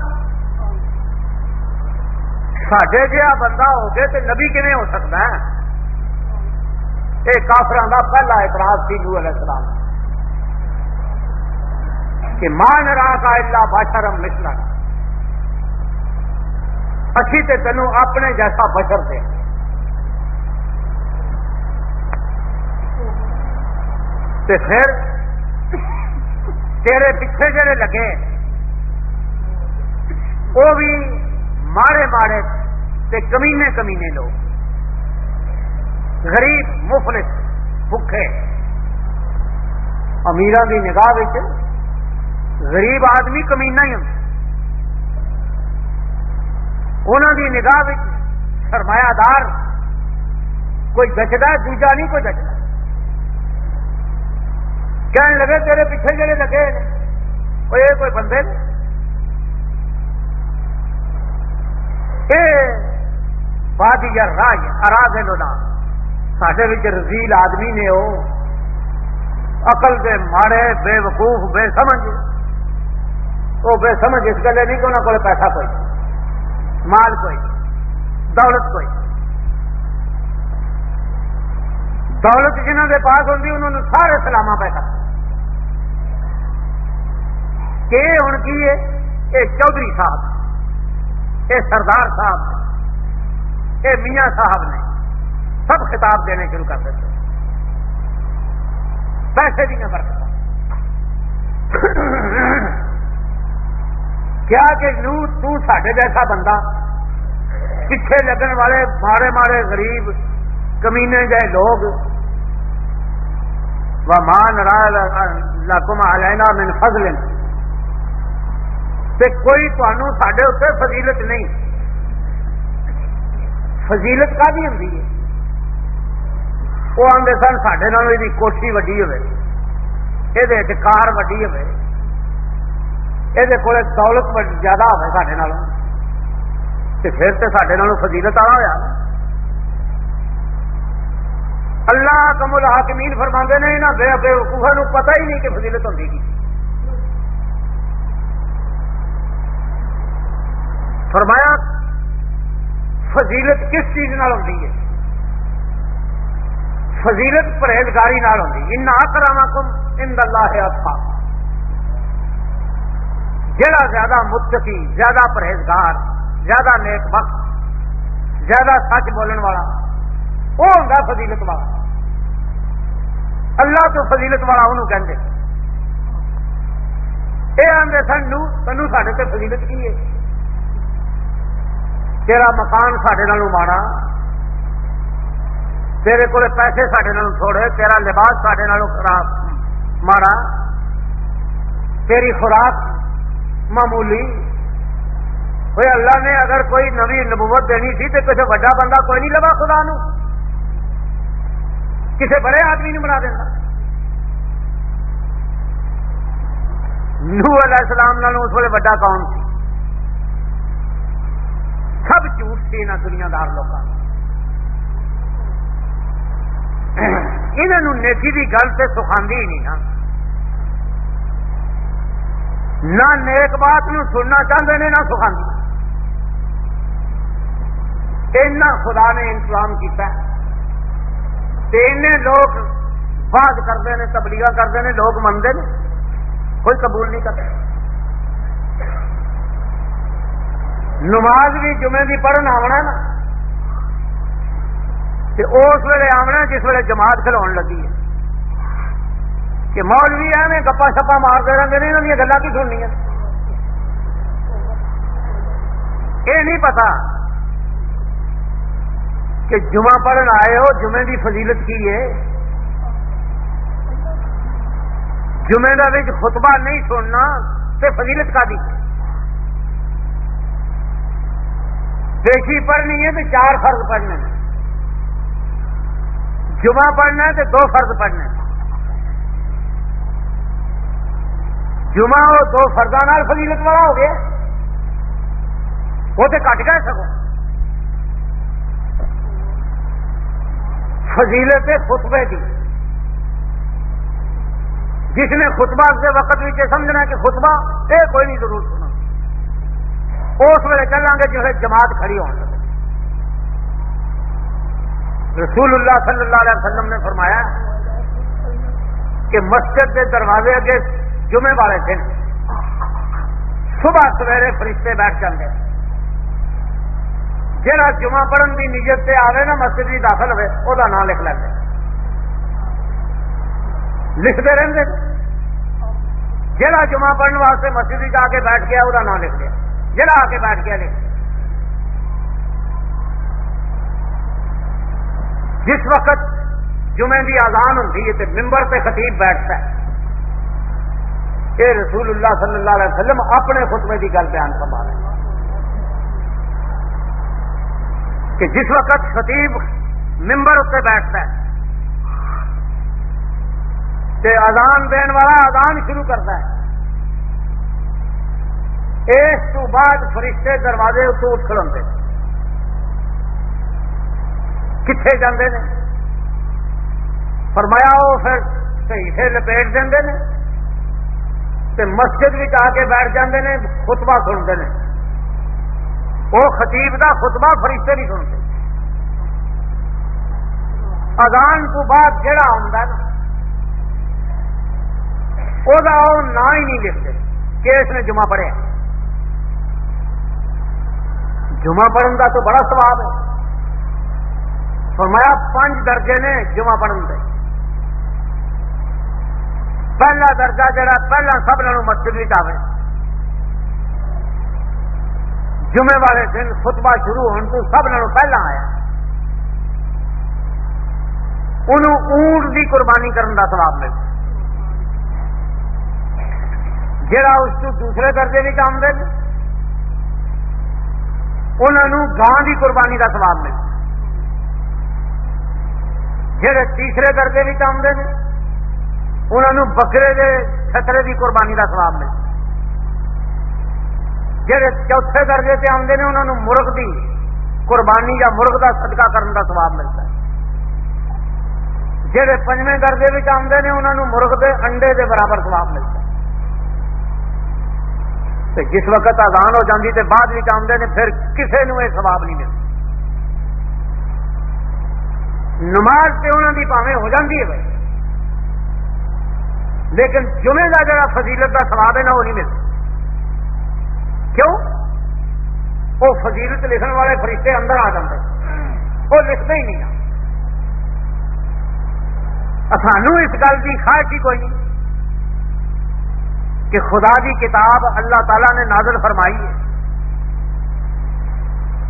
سڈے جہا بندہ ہو گئے تو نبی کھے ہو سکتا ہے؟ یہ کافر کا پہلا اعتراض سی نو علیہ السلام۔ کہ مان راہ کا اللہ باشرم مسلم اچھی تے تینوں اپنے جیسا بشر دے۔ تے پھر تیرے پیچھے جڑے لگے، وہ بھی ماڑے ماڑے تے کمینے کمینے لوگ۔ غریب، مفلس بھوکے امیران کی نگاہ غریب آدمی کمینا ہی انہوں کی نگاہ سرمایہ دار، کوئی جچتا دوجا نہیں، کوئی جچتا کہنے لگے، تیرے پیچھے جڑے لگے وہ یہ کوئی بندے بادی یا راج اراض لونا سڈے رزیل آدمی نے وہ اقل کے ماڑے بے وقوف بے سمجھ وہ بے سمجھ اس گلے نہیں کہ انہوں کو پیسہ کوئی، مال کوئی، دولت کوئی۔ دولت جنہوں کے پاس ہوتی انہوں نے سارے سلامہ پیسہ۔ کہ ہوں کی ہے یہ چودھری صاحب یہ سردار صاحب یہ میاں صاحب نے سب خطاب دینے شروع کر دیتے پیسے دیا برکت کیا کہ نو تو ساڈے جیسا بندہ پیچھے لگن والے ماڑے ماڑے غریب کمینے گئے لوگ مان لاکم علینا من فضل کوئی تمہوں سڈے اتنے فضیلت نہیں۔ فضیلت کا بھی ہوں وہ آدھے سن سڈے نال کوٹھی وڈی ہوئے۔ یہ کار وڈی ہوے یہ کول دولت زیادہ ہوے سڈے پھر تو سڈے نال فضیلت والا ہوا اللہ کمل حاکمین فرما نے یہاں بے بے وقوفا پتا ہی نہیں کہ فضیلت ہوتی کی۔ فرمایا، فضیلت کس چیز نال ہوتی ہے؟ فضیلت پرہیزگاری نال ہوتی ان کراوا کم ان اللہ اچھا جڑا زیادہ متقی، زیادہ پرہیزگار، زیادہ نیک وقت، زیادہ سچ بولن والا، وہ ہوں فضیلت والا۔ اللہ تو فضیلت والا انہوں کہ یہ آدھے سن تینوں سڈے سے فضیلت کی ہے؟ تیرا مکان سڈے ماڑا تیرے کو پیسے سڈے تھوڑے تیرا لباس سڈے ماڑا تیری خوراک معمولی کوئی اللہ نے اگر کوئی نوی نبوت دینی تھی تو کسی وڈا بندہ کوئی نہیں لگا خدا نو کسی بڑے آدمی نے بنا دینا نو علیہ السلام نال اس ویلے وڈا کون سی سب جھوٹ سی نہ دنیا دار لوگ انہوں نیکی کی گل سے سکھاندی ہی نہیں نا نہ نیک بات نو سننا چاہتے ہیں نہ سکھاندی۔ اینا خدا نے انتظام کیتا ہے۔ لوگ بعد کرتے ہیں تبلیغ کرتے ہیں لوگ منگتے ہیں کوئی قبول نہیں کرتے نماز بھی جمعے کی پڑھن آنا نا۔ اس ویلے آنا جس ویلے جماعت کھلو لگی ہے۔ کہ مولوی ایویں گپا شپا مارتے رہتے ہیں یہاں گلا کی سننی یہ نہیں پتا کہ جمعہ پڑھن آئے ہو، جمعے کی فضیلت کی ہے۔ جمعے کا خطبہ نہیں سننا تو فضیلت کا دی۔ دیکھی پڑھنی ہے تو چار فرض پڑھنے جمعہ پڑھنا ہے تو دو فرض پڑھنے جمعہ وہ دو فرداں فضیلت والا ہو گیا۔ وہ تو کٹ گئے سکو فضیلت خطبے کی۔ جس نے خطبہ کے وقت بھی سمجھنا کہ خطبہ یہ کوئی نہیں ضرور سنا اس ویلے چلیں گے جو جماعت کھڑی ہو۔ رسول اللہ صلی اللہ علیہ وسلم نے فرمایا کہ مسجد کے دروازے اگے جمعے والے دن صبح سویرے فرشتے بیٹھ جاتے جہاں جمعہ پڑھن کی نیت سے آئے نا مسجد بھی داخل ہوئے وہ نام لکھ لیں لکھتے رہتے جہاں جمعہ پڑھنے واسطے مسجد جا کے بیٹھ گیا وہ نام لکھ لیا۔ جڑا آ کے بیٹھ گیا لکھ جس وقت جمعے کی آزان ہوتی ہے تو ممبر پہ خطیب بیٹھتا ہے۔ یہ رسول اللہ صلی اللہ علیہ وسلم اپنے خطبے کی گل بیان فرما رہے ہیں۔ کہ جس وقت خطیب ممبر اتنے بیٹھتا ہے کہ اذان دین والا اذان شروع کرتا ہے۔ اس تو بعد فرشتے دروازے اتو اٹھ کھڑے کتنے جاندے نے؟ فرمایا وہ پھر صحیح لپیٹ دیں مسجد بھی آ کے بیٹھ جاندے نے، خطبہ سنتے ہیں وہ خطیب دا خطبہ فرشتے نہیں سنتے۔ اذان تو بعد جڑا آتا نا وہ نا ہی نہیں لکھتے کہ اس نے جمعہ پڑھیا۔ جمعہ پڑھن کا تو بڑا سواب ہے۔ فرمایا، پانچ درجے نے جمعہ پڑھن دے۔ پہلا درجہ جڑا، پہلا سب لوگ مسجد بھی آئے جمعے والے دن خطبہ شروع ہونے تو سب لوگ پہلا آیا۔ انہوں اونٹ کی قربانی کرنے کا سواب مل جڑا اس کو دوسرے درجے بھی کام دے انہوں گاں کی قربانی کا سواب مل جہے تیسرے درجے بھی آتے ہیں انہوں بکرے کے چھترے کی قربانی کا سواب ملتا جہے چوتھے درجے سے آتے ہیں انہوں مرغ کی قربانی یا مرغ کا صدقہ کرنے کا سواب ملتا ہے۔ جہے پنجے درجے آتے ہیں انہوں مرغ کے انڈے کے برابر سواب ملتا ہے۔ جس وقت آزان ہو جاتی تو بعد میں آتے ہیں پھر کسی نے یہ سواب نہیں ملتا۔ نماز سے انہوں کی پاوے ہو جاتی ہے بھائی۔ لیکن جمعے کا جڑا فضیلت کا سواب ہے نا، وہ نہیں ملتا۔ کیوں؟ وہ فضیلت لکھن والے فرشتے اندر آ جاتے وہ لکھتے ہی نہیں۔ سانو اس گل کی خواہش ہی کوئی نہیں۔ کہ خدا کی کتاب اللہ تعالی نے نازل فرمائی ہے۔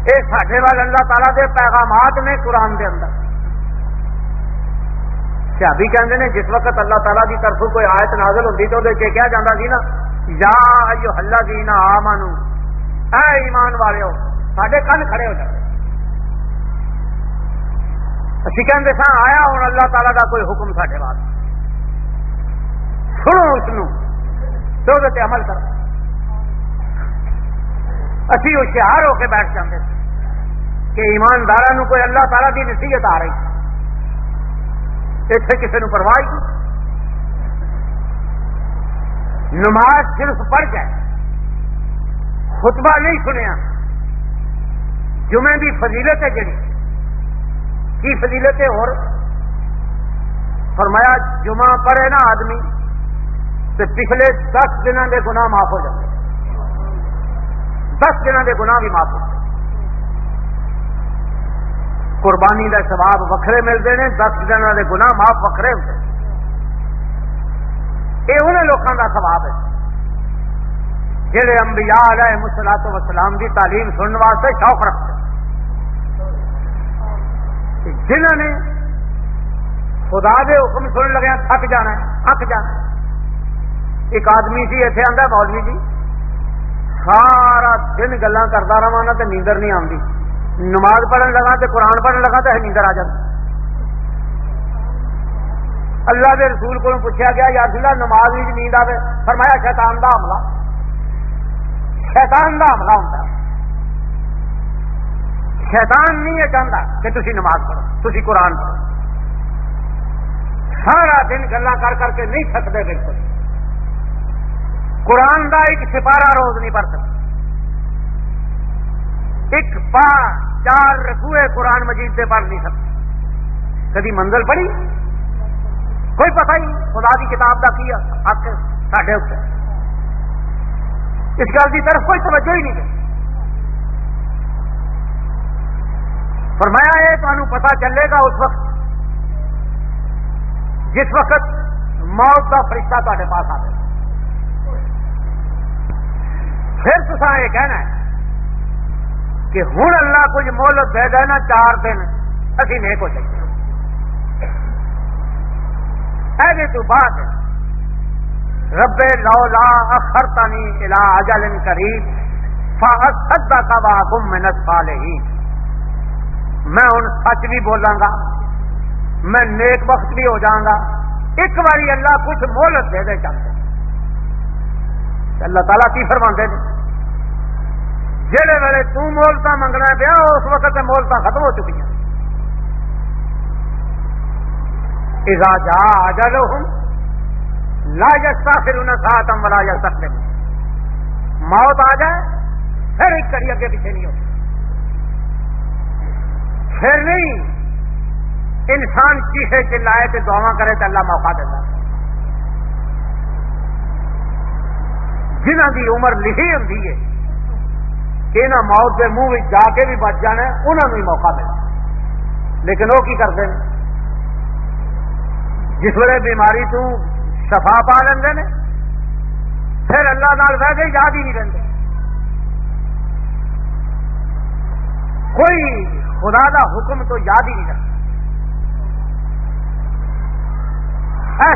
یہ سڈے وال اللہ تعالیٰ کے پیغامات نے قرآن کے اندر۔ سیابی کہتے ہیں جس وقت اللہ تعالیٰ کی طرف کوئی آیت نازل ہوتی تو وہ کیا جاتا سی نا؟ یا ایو ہلا جی نا آ مانو اے ایمان والے ہو سڈے کن کھڑے ہو جاتے اسی کہتے سا آیا ہوں اللہ تعالیٰ کا کوئی حکم سڈے بعد سنو اس تو عمل کرو۔ اسی ہوشیار ہو کے بیٹھ جاتے کہ ایماندار کوئی اللہ تعالیٰ کی نصیحت آ رہی اتنے کسی نے پرواہ نماز صرف پڑھ جائے خطبہ نہیں سنیا، جمعے کی فضیلت ہے جڑی۔ کی فضیلت ہے اور؟ فرمایا، جمعہ پڑھے نا آدمی تو پچھلے دس دنوں کے گناہ معاف ہو جاتے دس دنوں کے گناہ بھی معاف ہو جاتے قربانی کا سواب وکھرے ملتے ہیں دس دنوں کے گنا معاف وکھرے ہوتے یہ انہیں لوگوں کا سواب ہے۔ جہے انبیاء علیہ مسلاط وسلام کی تعلیم سننے واسطے شوق رکھتے جنہوں نے خدا کے حکم سن لگے تھک جانا تھک جانا ایک آدمی جی سی اتنے آتا مولوی جی۔ سارا دن گلا کرتا رہا تو نیندر نہیں آتی نماز پڑھنے لگا تو قرآن پڑھنے لگا تو نیندر آ جاتی اللہ کے رسول کو پوچھا گیا، یا اللہ، نماز بھی نیند آئے فرمایا، شیطان کا حملہ۔ شیطان کا حملہ ہوتا شیطان نہیں یہ چاہتا کہ تھی نماز پڑھو تھی قرآن پڑھو۔ سارا دن گلا کر کر کے نہیں تھکتے بالکل۔ قرآن کا ایک سپارہ روز نہیں پڑھ سکتے ایک پار چار رکوے قرآن مجید سے پڑھ نہیں سکتے کبھی منزل پڑھی؟ کوئی پتہ ہی خدا کی کتاب کا کیا حق ساڈے اتنے اس گل کی طرف کوئی توجہ ہی نہیں فرمایا ہے تمہیں پتا چلے گا اس وقت جس وقت موت کا فرشتہ تے پاس آ جائے پھر تصا یہ کہنا ہے کہ ہوں اللہ کچھ مہلت دے دینا چار دن، اسی نہیں کو چاہیے ایسے تو بات رب لو لا اخر الا اجل قریب فاسد کا با گم محنت میں ہوں سچ بھی بولاں گا، میں نیک وقت بھی ہو جاؤں گا۔ ایک باری اللہ کچھ مہلت دے دے چلتے اللہ تعالیٰ کی فرما جہے ویلے تولتا منگنا پیا، اس وقت مولتا ختم ہو چکی ہیں۔ جا آ جا ہوں لا جستا پھر انہیں ساتھ ہم لا جا سکتے موت آ جائے، پھر ایک کڑی اگے پیچھے نہیں ہوتی۔ پھر نہیں، انسان چیخے چلائے تو دعوا کرے تو اللہ موقع دیتا جنہ کی عمر لکھی ہوں کہ موت کے منہ جا کے بھی بچ جانا انہوں نے موقع ملتا لیکن وہ کی کرتے ہیں؟ جس ویلے بیماری تو شفا پا لیں پھر اللہ نال ویسے کے یاد ہی نہیں رہتے کوئی خدا دا حکم تو یاد ہی نہیں رکھتا۔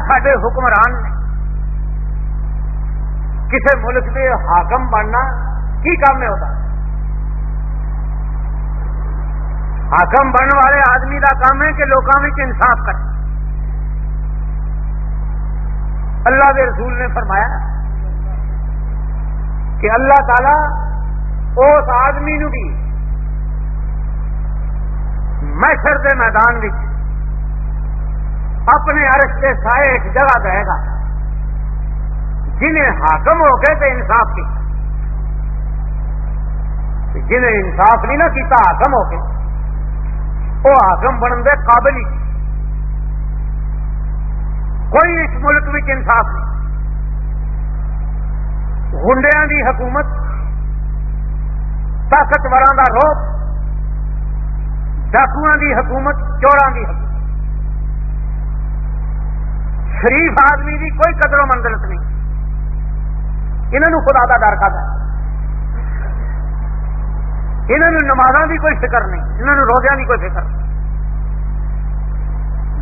سڈے حکمران نے کسی ملک کے حاکم بننا کی کام میں ہوتا حاکم بننے والے آدمی کا کام ہے کہ لوگوں میں انصاف کرے۔ اللہ کے رسول نے فرمایا کہ اللہ تعالی اس آدمی نو بھی محشر کے میدان اپنے عرش کے سائے ایک جگہ دے گا۔ جنہیں حاکم ہو گئے تو انصاف کی جنہیں انصاف نہیں نہ کیتا، حاکم ہو کے وہ حاکم بننے دے قابل ہی۔ کوئی اس ملک میں انصاف نہیں۔ گنڈیا دی حکومت طاقتور کا روپ ڈاکو دی حکومت چوران دی حکومت۔ شریف آدمی دی کوئی قدر و منزلت نہیں۔ انہوں خدا کا ڈر کھا انہوں نمازوں کی کوئی فکر نہیں، انہوں روزیا کی کوئی فکر نہیں۔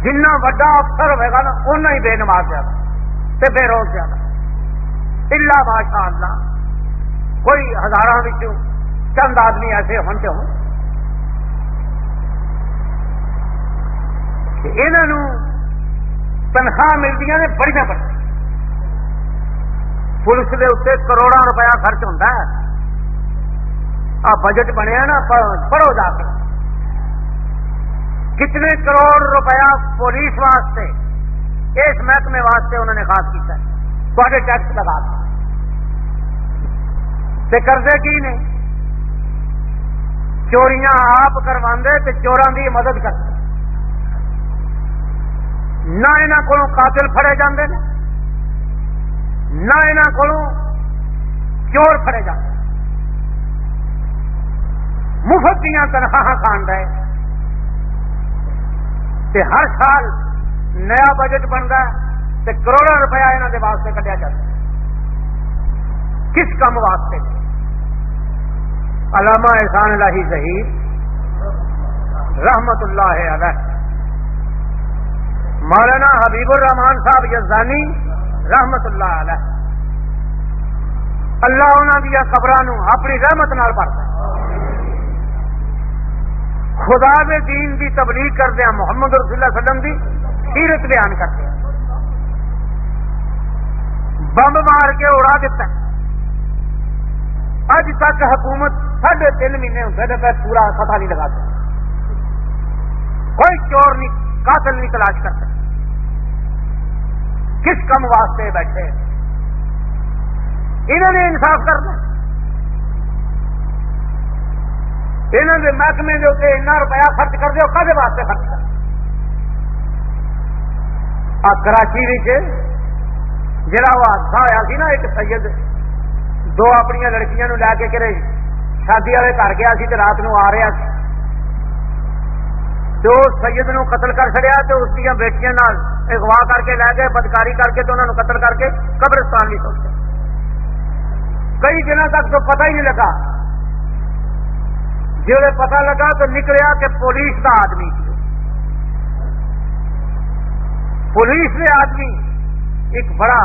جنہ وا افسر ہوئے گا نا اُنہ ہی بے نماز زیادہ تے بے روز زیادہ۔ الا ماشاء اللہ، کوئی ہزار چند آدمی ایسے ہوتے ہوں۔ انہوں تنخواہ ملتی نے بڑی بڑی پولیس کے اتنے کروڑا روپیہ خرچ ہوتا ہے آ بجٹ بنیا نا پڑھو جا کے کتنے کروڑ روپیہ پولیس واسطے اس محکمے واسطے انہوں نے خاص کیا تھوڑے ٹیکس لگا کرتے کی نے چوریاں آپ کروا چوران کی مدد کرتے نہ یہاں کو قاتل فڑے جاندے ہیں نہ یہاں کو چور فڑے جاتے مفت دیا تنخواہ کھان رہے۔ ہر سال نیا بجٹ بنتا ہے کروڑوں روپیہ یہاں کے واسطے کٹیا جاتا کس کام واسطے؟ علامہ احسان اللہ ظہیر رحمت اللہ علیہ۔ مولانا حبیب الرحمان صاحب یزانی رحمت اللہ علیہ۔ اللہ انہوں دیا قبران اپنی رحمت نال بھرتا خدا دے دین کی تبلیغ کرتے ہیں محمد رسول اللہ وسلم کی سیرت بیان کرتے ہیں۔ بمب مار کے اڑا دیتا ہے۔ اج تک حکومت ساڑھے تین مہینے ہوتے ہیں پورا پتا نہیں لگاتا کوئی چور نہیں، قاتل نہیں تلاش کرتا۔ کس کم واسطے بیٹھے؟ انہوں نے انصاف کرنا۔ انہوں نے محکمے کے اتنے اتنا روپیہ خرچ کر دو کدے واسطے خرچ کر؟ کراچی جڑا وہ حادثہ ہوا سی نا ایک سید، دو اپنی لڑکیاں لے کے کرے شادی والے گھر گیا سی رات نو آ رہا سی۔ تو سید نو قتل کر چڑیا تو اس دیا بیٹیاں اغوا کر کے لے گئے، بدکاری کر کے تو انہوں نے قتل کر کے قبرستان بھی سوچا کئی دنوں تک تو پتہ ہی نہیں لگا۔ جی پتا لگا تو نکلیا کہ پولیس کا آدمی پولیس نے آدمی ایک بڑا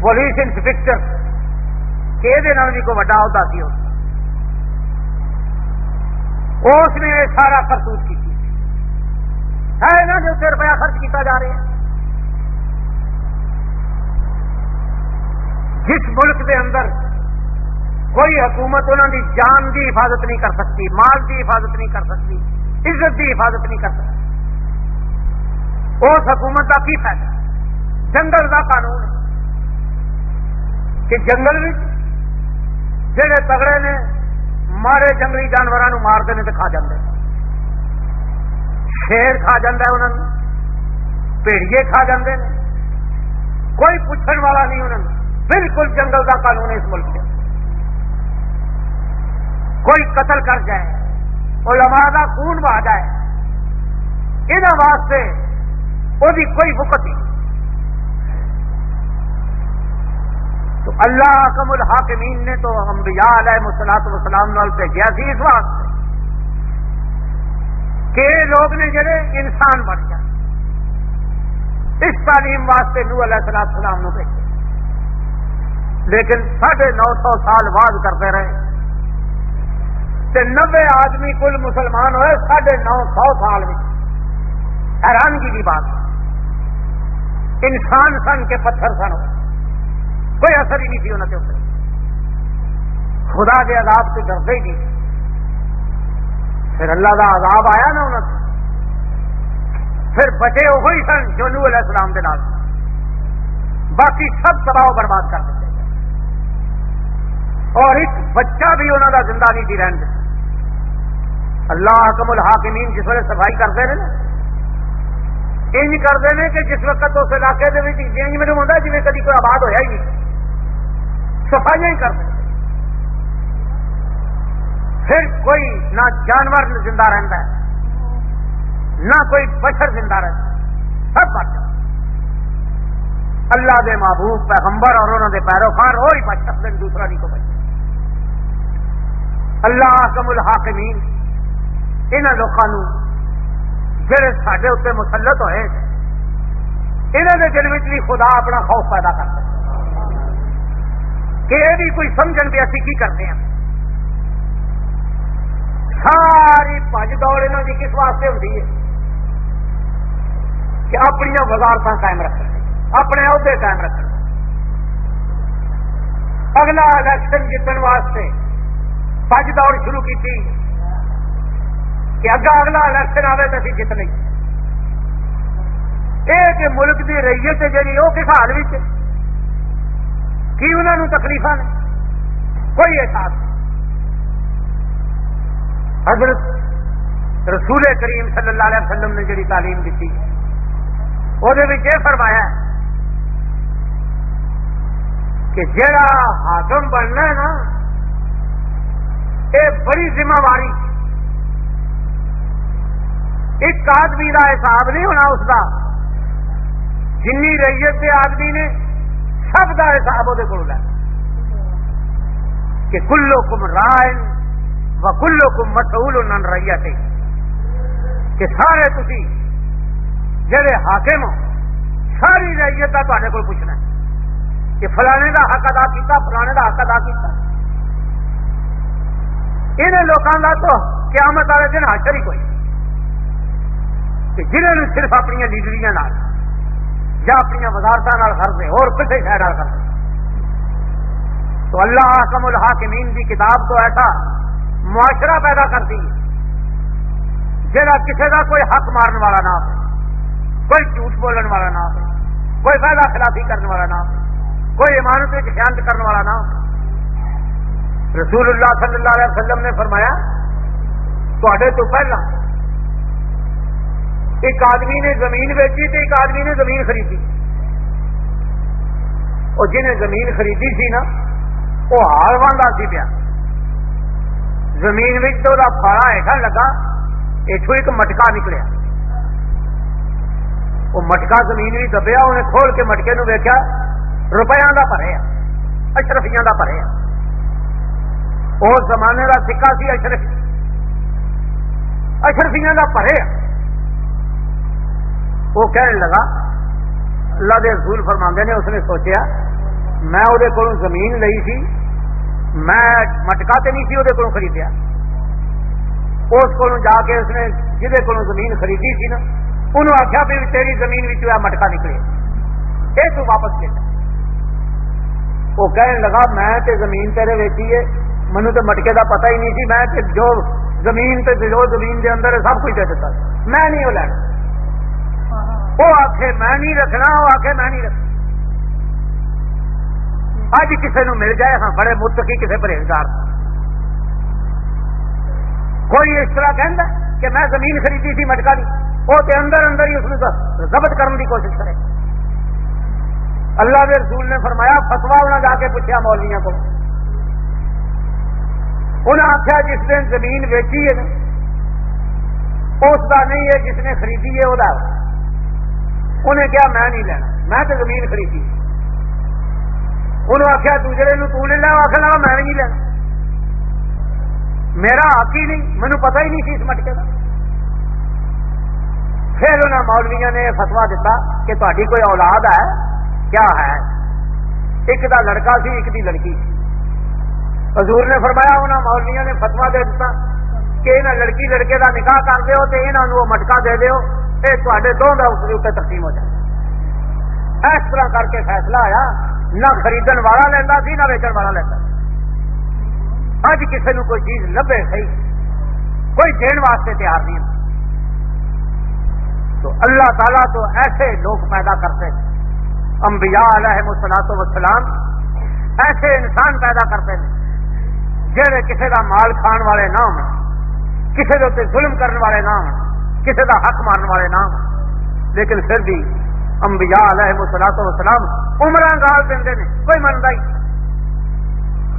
پولیس انسپیکٹر کہ بھی کوئی وڈا ہوتا سی اس نے سارا کرتوت کی ہے نا جو روپیہ خرچ کیا جا رہا ہے؟ جس ملک کے اندر کوئی حکومت انہوں کی جان کی حفاظت نہیں کر سکتی، مال کی حفاظت نہیں کر سکتی، عزت کی حفاظت نہیں کر سکتی، اس حکومت کا کی فائدہ؟ جنگل کا قانون ہے کہ جنگل جڑے تگڑے نے مارے جنگلی جانوروں مارتے ہیں تو کھا جاتے شیر کھا جا انہوں پیڑیے کھا جاتے ہیں کوئی پوچھنے والا نہیں انہوں بالکل جنگل کا قانون ہے اس ملک میں کوئی قتل کر جائے، علماء کا خون بہ جائے یہ واسطے وہ کوئی وقت نہیں۔ تو اللہ حکم الحاکمین نے تو انبیاء علیہ مسلاط وسلام نال بھیجا سی اس واسطے کہ لوگ نے جڑے انسان بن جائے اس تعلیم واسطے نو علیہ السلام سلام نو بھیجا لیکن ساڑھے نو سو سال بعد کرتے رہے۔ نبے آدمی کل مسلمان ہوئے ساڑھے نو سو سال میں حیرانگی کی بات۔ انسان سن کے پتھر سن۔ کوئی اثر ہی نہیں تھی انہوں کے خدا کے عذاب سے ڈرتے ہی نہیں پھر اللہ کا عذاب آیا نا انہوں سے پھر بچے وہی سن جو نو علیہ السلام کے نام باقی سب تباہ برباد کر دیتے اور ایک بچہ بھی انہوں کا زندہ نہیں تھی رہن اللہ حکم الحاکمین جس وقت صفائی کرتے رہے انج کرتے ہیں کہ جس وقت اس علاقے کے میرے ہوتا جی کدی کوئی آباد ہوا ہی نہیں۔ صفائیاں ہی کرتے پھر کوئی نہ جانور زندہ رہتا ہے، نہ کوئی بچر زندہ رہتا ہے۔ سب بچ اللہ دے محبوب پیغمبر اور انہوں دے پیروکار اور ہی بچ سکتے دوسرا نہیں کو بچ اللہ حکم الحاکمین انہوں لوگوں جڑے سڈے اتنے مسلط ہوئے انہوں نے دل میں بھی خدا اپنا خوف پیدا کرتا کہ یہ بھی کوئی سمجھ بھی اسی کی کرتے ہیں۔ ساری پج دوڑ یہاں کی جی کس واسطے ہوتی ہے؟ کہ اپنی وزارت قائم رکھ اپنے عہدے قائم رکھ اگلا الیکشن جیتن واسطے پج دوڑ شروع کی تھی کہ اگا اگلا الیکشن آئے تو جیت لیں یہ ملک کی ریت جی وہ کس حال کی انہوں نے تکلیف نے کوئی احساس نہیں۔ حضرت رسول کریم صلی اللہ علیہ وسلم نے جی تعلیم دیتی وہ فرمایا کہ جڑا حاکم بننا ہے نا، یہ بڑی ذمہ داری ایک آدمی کا حساب نہیں ہونا اس کا جن ریت کے آدمی نے سب کا حساب وہ کو کہ کلو کم رائے و کلو کم مسول ان ریت کہ سارے تھی جڑے حاکم ہو، ساری ریت کا تے کو پوچھنا کہ فلانے کا حق ادا کیتا، فلانے کا حق ادا کیتا۔ انہیں لوگوں کا تو قیامت والے دن حاصل ہی کوئی۔ کہ جنہوں صرف اپنی لیڈریاں یا اپنی وزارتوں فرض ہے، اور کسی شہر کر تو اللہ حکم الحاکمین کی کتاب تو ایسا معاشرہ پیدا کرتی ہے جہاں کسی کا کوئی حق مارن والا نہ ہو، کوئی جھوٹ بولن والا نہ ہو، کوئی فائدہ خلافی کرنے والا نہ ہو، کوئی امانت خیانت کرنے والا نہ ہو۔ رسول اللہ صلی اللہ علیہ وسلم نے فرمایا تو پہلا ایک آدمی نے زمین بیچی تو ایک آدمی نے زمین خریدی۔ اور جنہیں زمین خریدی سی نا، وہ ہار والا سی پیا۔ زمین تو پاڑا ہیٹا لگا اتو ایک مٹکا نکلیا۔ وہ مٹکا زمین بھی دبیا، انہیں کھول کے مٹکے نو ویکیا روپیہ کا پرے اشرفیاں کا پرے اور زمانے کا سکا سی اشرف۔ اشرفیاں کا پرے وہ کہنے لگا، اللہ دے رسول فرماندے نے، اس نے سوچیا، میں وہ زمین لئی سی، میں مٹکا تو نہیں سی وہ خریدیا۔ اس کو جا کے اس نے جہد کو زمین خریدی سی نا، انہوں آخیا بھی تیری زمین مٹکا نکلے۔ یہ تو واپس لے وہ کہنے لگا، میں تے زمین تیرے ویچی ہے مینو تو مٹکے کا پتہ ہی نہیں سی، میں جو زمین تے جو زمین دے اندر سب کچھ دے دیتا۔ میں نہیں وہ لینا۔ وہ آخ میں نہیں رکھنا، وہ آخ میں نہیں رکھنا۔ اج کسی نو مل جائے ہاں بڑے متقی کسی پرہیزگار کوئی اس طرح کہہ کہ میں زمین خریدی تھی مٹکا دی، وہ تو اندر اندر ہی اس نے ضبط کرنے کی کوشش کرے۔ اللہ کے رسول نے فرمایا فتوا انہیں جا کے پوچھا مولویا کو۔ انہیں آخیا جس نے زمین ویچی ہے اس کا نہیں ہے، جس نے خریدی ہے، وہ انہیں کیا میں نہیں لینا. میں تو زمین خریدی. انہوں آخیا دوسرے تو لے لیا آخر لگا میں نہیں لینا. میرا حق ہی نہیں. مینو پتا ہی نہیں سی اس مٹکے کا پھر انہوں مولویا نے فتوا دیتا کہ تاری کوئی اولاد ہے؟ کیا ہے؟ ایک دا لڑکا سی، ایک دی لڑکی. سی حضور نے فرمایا انہوں مولویا نے فتوا دے دیتا کہ انہیں لڑکی لڑکے دا نکاح کر دیو تے انہوں وہ مٹکا دے دیو تے تے دونوں کا اس کے تقسیم ہو جائے۔ اس طرح کر کے فیصلہ آیا، نہ خریدن والا لینا سی، نہ ویچن والا لینا اج کسی نے کوئی چیز لبے صحیح، کوئی دین واسطے تیار نہیں تو اللہ تعالیٰ تو ایسے لوگ پیدا کرتے انبیاء علیہ مسلاط وسلام ایسے انسان پیدا کرتے ہیں جہے کسی کا مال کھان والے نہ ہو کسی کے ظلم کرنے والے نہ ہو کسی کا حق مارنے والے نہ لیکن پھر بھی انبیاء علیہ مسلاط وسلام عمر گال دیں کوئی منتا ہی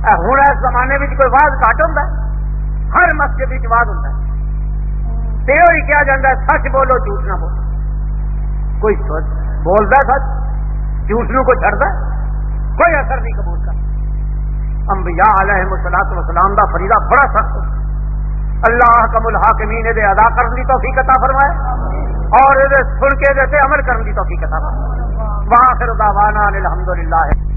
ہوں اس زمانے میں کوئی واز گھٹ ہوں ہر مسجد واز ہوں ہی کیا جاتا ہے، سچ بولو، جھوٹ نہ بولو۔ کوئی بولتا سچ؟ جھوٹ نو کو چڑھتا کوئی اثر نہیں قبول کرتا۔ انبیاء علیہ مسلاط وسلام کا فریدہ بڑا سخت اللہ کم الحاکمین دے ادا کرنے کی توفیق عطا فرمائے اور سن کے عمل کرنے کی توفیق عطا فرمائے۔ واخر دعوانا الحمدللہ